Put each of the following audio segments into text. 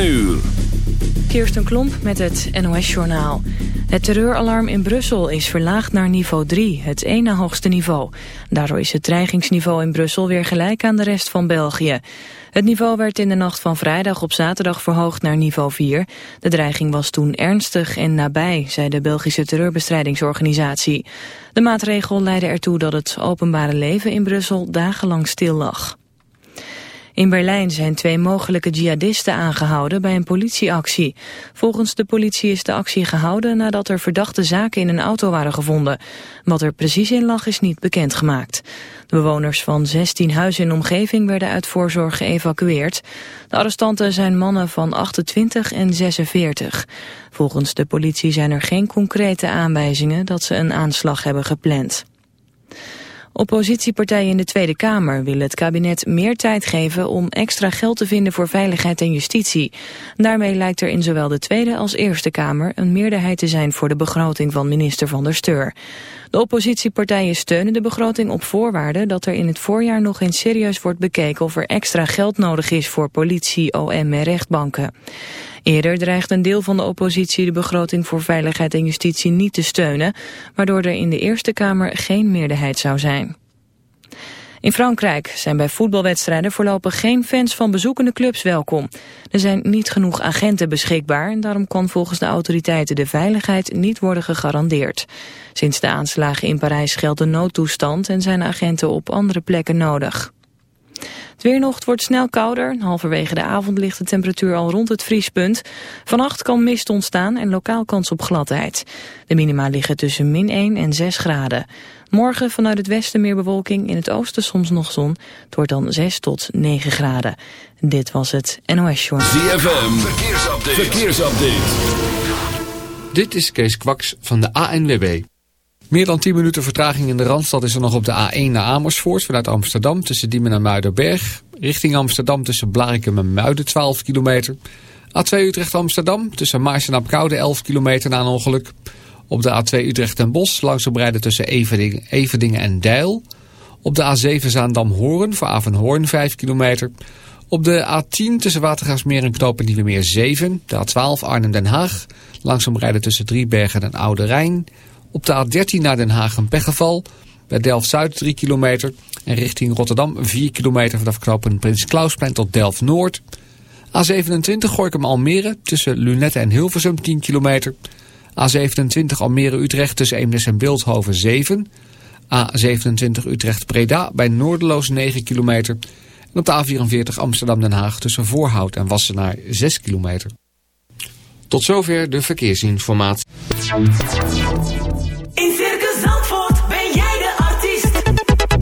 7 uur. Kirsten Klomp met het NOS-journaal. Het terreuralarm in Brussel is verlaagd naar niveau 3, het ene hoogste niveau. Daardoor is het dreigingsniveau in Brussel weer gelijk aan de rest van België. Het niveau werd in de nacht van vrijdag op zaterdag verhoogd naar niveau 4. De dreiging was toen ernstig en nabij, zei de Belgische terreurbestrijdingsorganisatie. De maatregel leidde ertoe dat het openbare leven in Brussel dagenlang stil lag. In Berlijn zijn twee mogelijke jihadisten aangehouden bij een politieactie. Volgens de politie is de actie gehouden nadat er verdachte zaken in een auto waren gevonden. Wat er precies in lag is niet bekendgemaakt. De bewoners van 16 huizen in omgeving werden uit voorzorg geëvacueerd. De arrestanten zijn mannen van 28 en 46. Volgens de politie zijn er geen concrete aanwijzingen dat ze een aanslag hebben gepland. Oppositiepartijen in de Tweede Kamer willen het kabinet meer tijd geven om extra geld te vinden voor veiligheid en justitie. Daarmee lijkt er in zowel de Tweede als Eerste Kamer een meerderheid te zijn voor de begroting van minister Van der Steur. De oppositiepartijen steunen de begroting op voorwaarde dat er in het voorjaar nog eens serieus wordt bekeken of er extra geld nodig is voor politie, OM en rechtbanken. Eerder dreigt een deel van de oppositie de begroting voor veiligheid en justitie niet te steunen, waardoor er in de Eerste Kamer geen meerderheid zou zijn. In Frankrijk zijn bij voetbalwedstrijden voorlopig geen fans van bezoekende clubs welkom. Er zijn niet genoeg agenten beschikbaar en daarom kan volgens de autoriteiten de veiligheid niet worden gegarandeerd. Sinds de aanslagen in Parijs geldt een noodtoestand en zijn agenten op andere plekken nodig. Het weernocht wordt snel kouder. Halverwege de avond ligt de temperatuur al rond het vriespunt. Vannacht kan mist ontstaan en lokaal kans op gladheid. De minima liggen tussen min 1 en 6 graden. Morgen vanuit het westen meer bewolking, in het oosten soms nog zon. Het wordt dan 6 tot 9 graden. Dit was het NOS Journal. ZFM, verkeersupdate. verkeersupdate. Dit is Kees Kwaks van de ANWB. Meer dan 10 minuten vertraging in de Randstad is er nog op de A1 naar Amersfoort vanuit Amsterdam tussen Diemen en Muidenberg. Richting Amsterdam tussen Blarikum en Muiden 12 kilometer. A2 Utrecht-Amsterdam tussen Maars en Apkoude 11 kilometer na een ongeluk. Op de A2 Utrecht en Bos langzaam rijden tussen Everdingen, en Deil. Op de A7 Zaandam-Hoorn voor Avenhoorn 5 kilometer. Op de A10 tussen Watergaasmeer en Knoop en Meer 7. De A12 Arnhem-Den Haag. Langzaam rijden tussen Driebergen en Oude Rijn. Op de A13 naar Den Haag een pechgeval. Bij Delft-Zuid 3 kilometer. En richting Rotterdam 4 kilometer vanaf knopen Prins Klausplein tot Delft-Noord. A27 Gorkum Almere tussen Lunette en Hilversum 10 kilometer. A27 Almere-Utrecht tussen Eemnes en Beeldhoven 7. A27 Utrecht-Preda bij Noordeloos 9 kilometer. En op de A44 Amsterdam-Den Haag tussen Voorhout en Wassenaar 6 kilometer. Tot zover de verkeersinformatie. In Circus Zandvoort ben jij de artiest.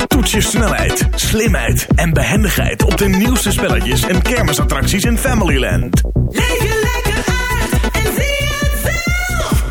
Toets je snelheid, slimheid en behendigheid op de nieuwste spelletjes en kermisattracties in Familyland. Leef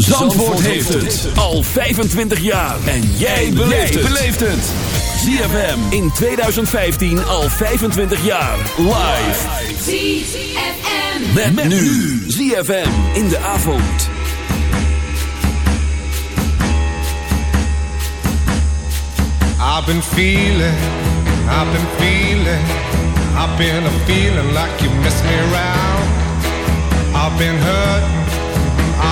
Zandvoort, Zandvoort heeft het. Al 25 jaar. En jij beleeft het. ZFM. In 2015 al 25 jaar. Live. ZFM. Met, met nu. ZFM in de avond. I've been feeling, I've been feeling, I've been a feeling like you miss me around. I've been hurt.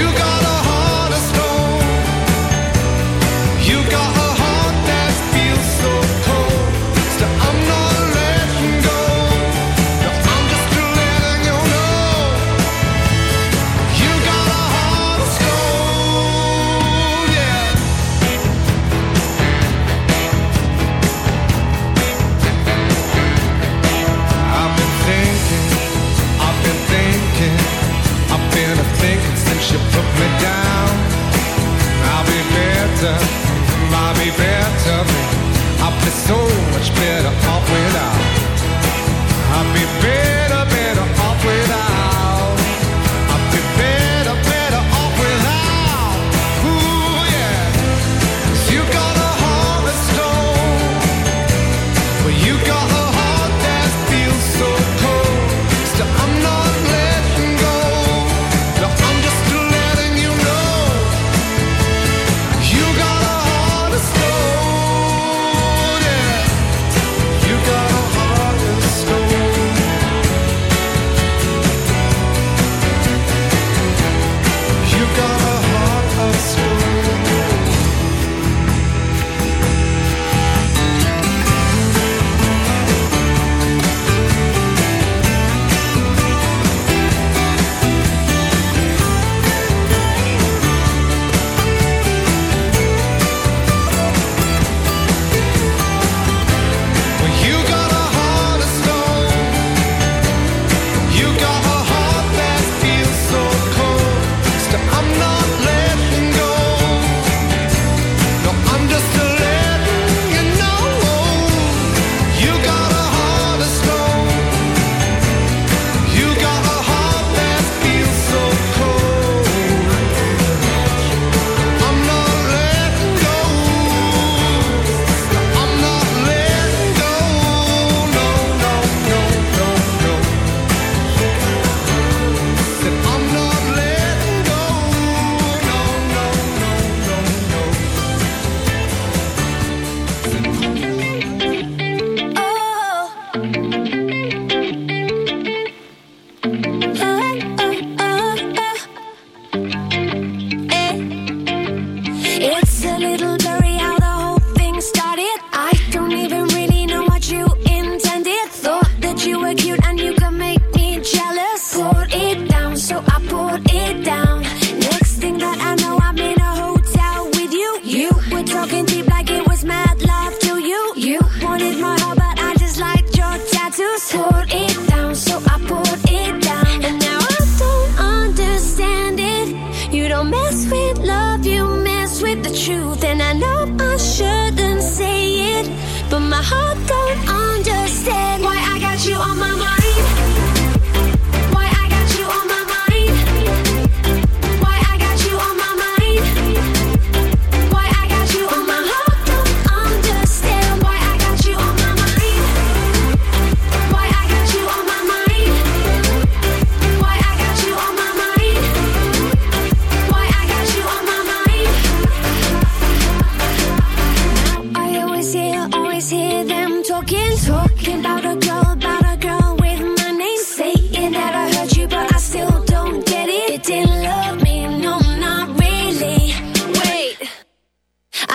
You got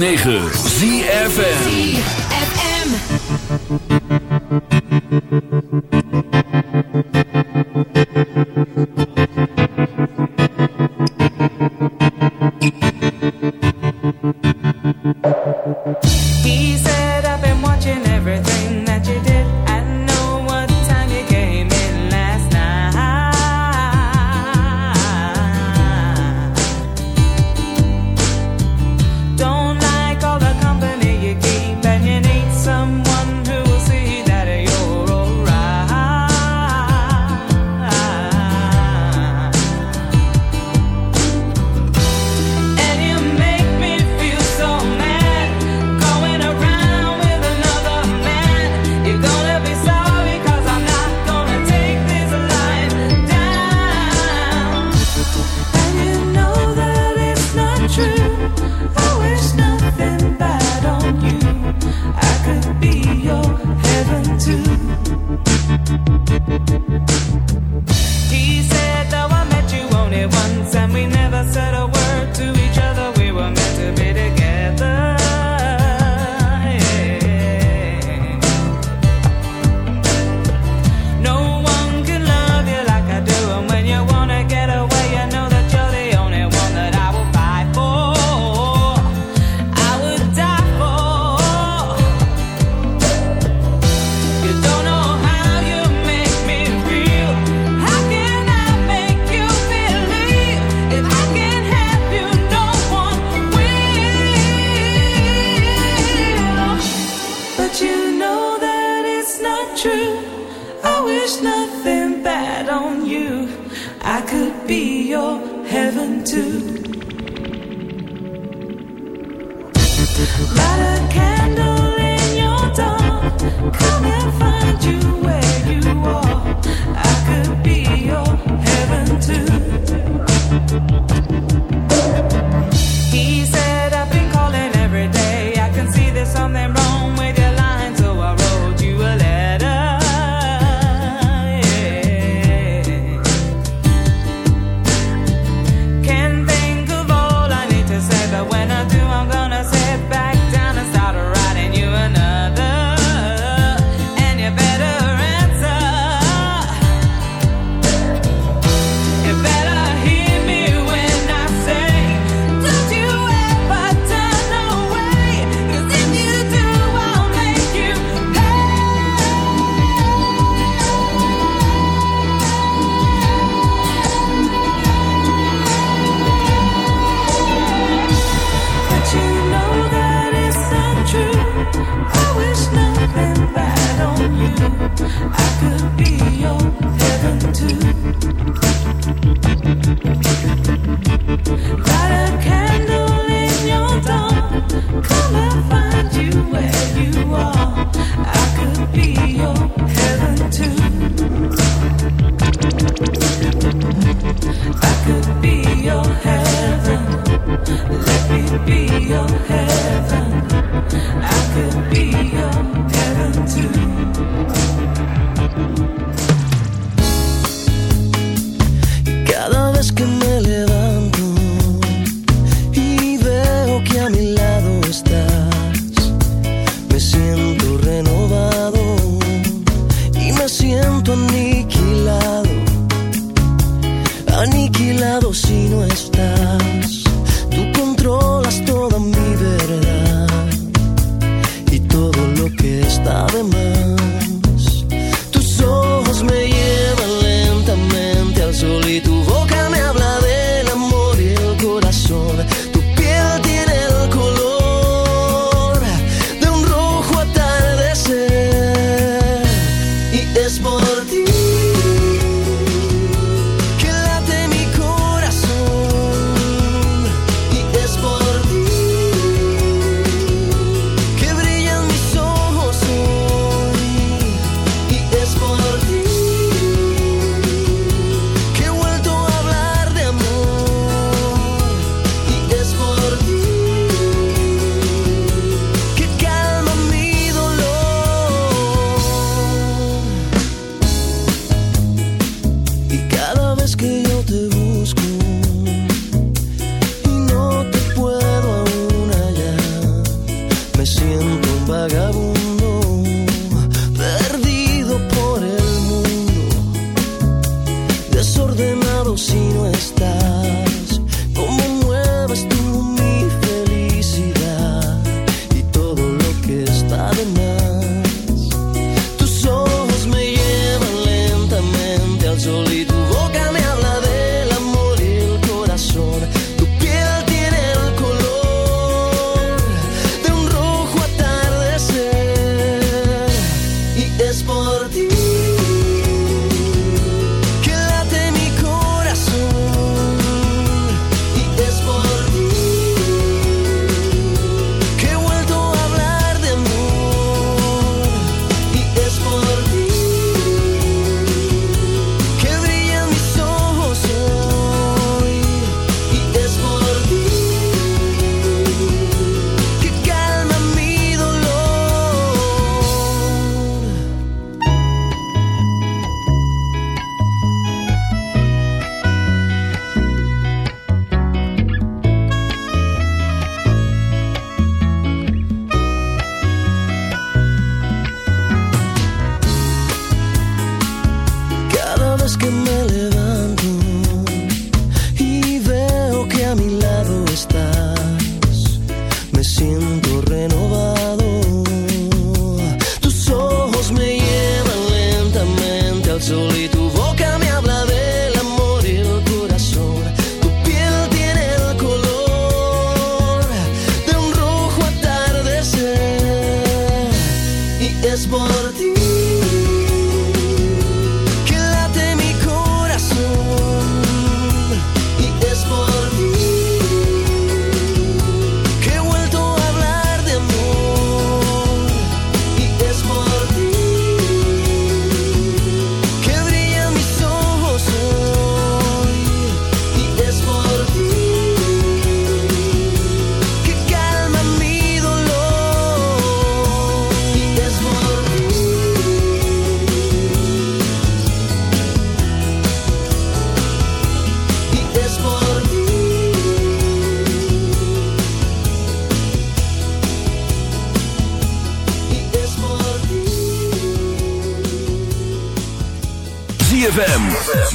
106.9 ZFM. siempre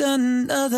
Another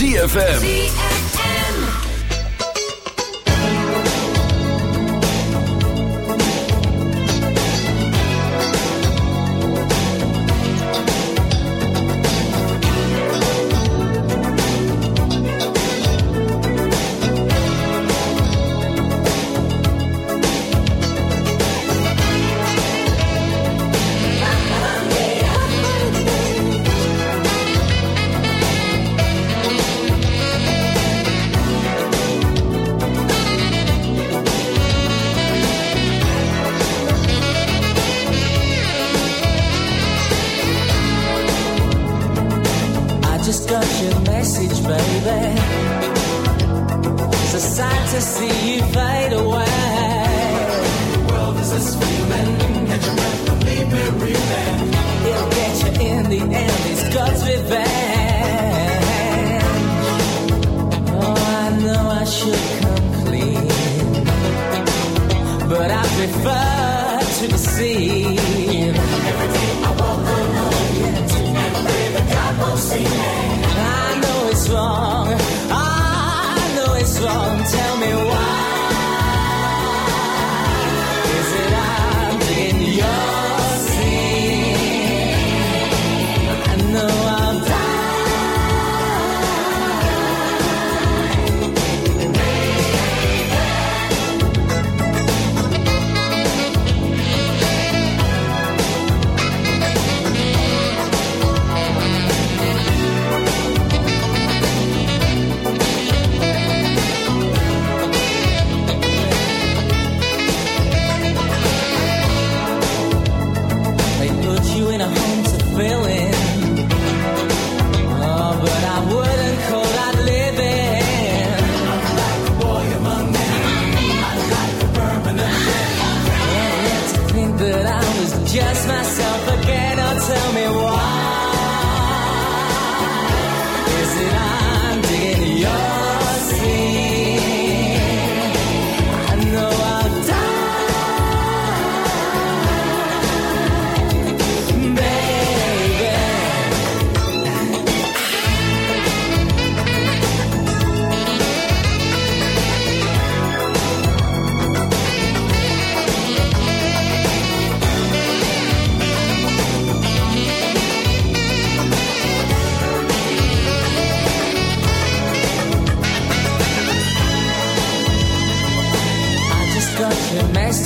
ZFM.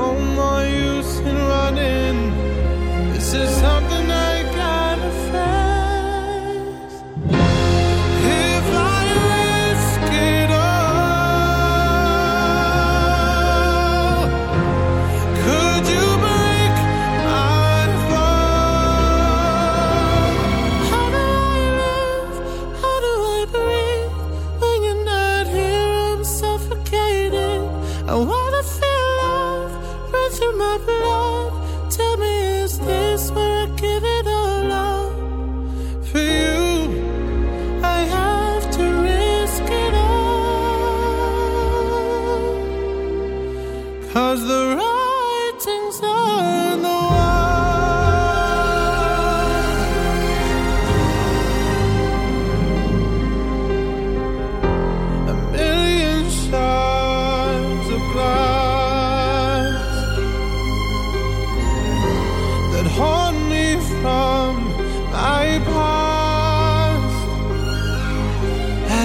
no more use in running.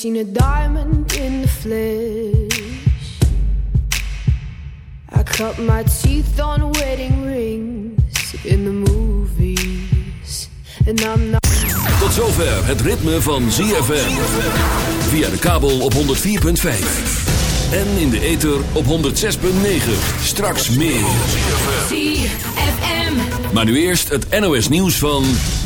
seen a diamond in the flesh. I cut my teeth on wedding rings in the movies. And I'm not. Tot zover het ritme van ZFM. Via de kabel op 104.5. En in de ether op 106.9. Straks meer. ZFM. Maar nu eerst het NOS nieuws van 8.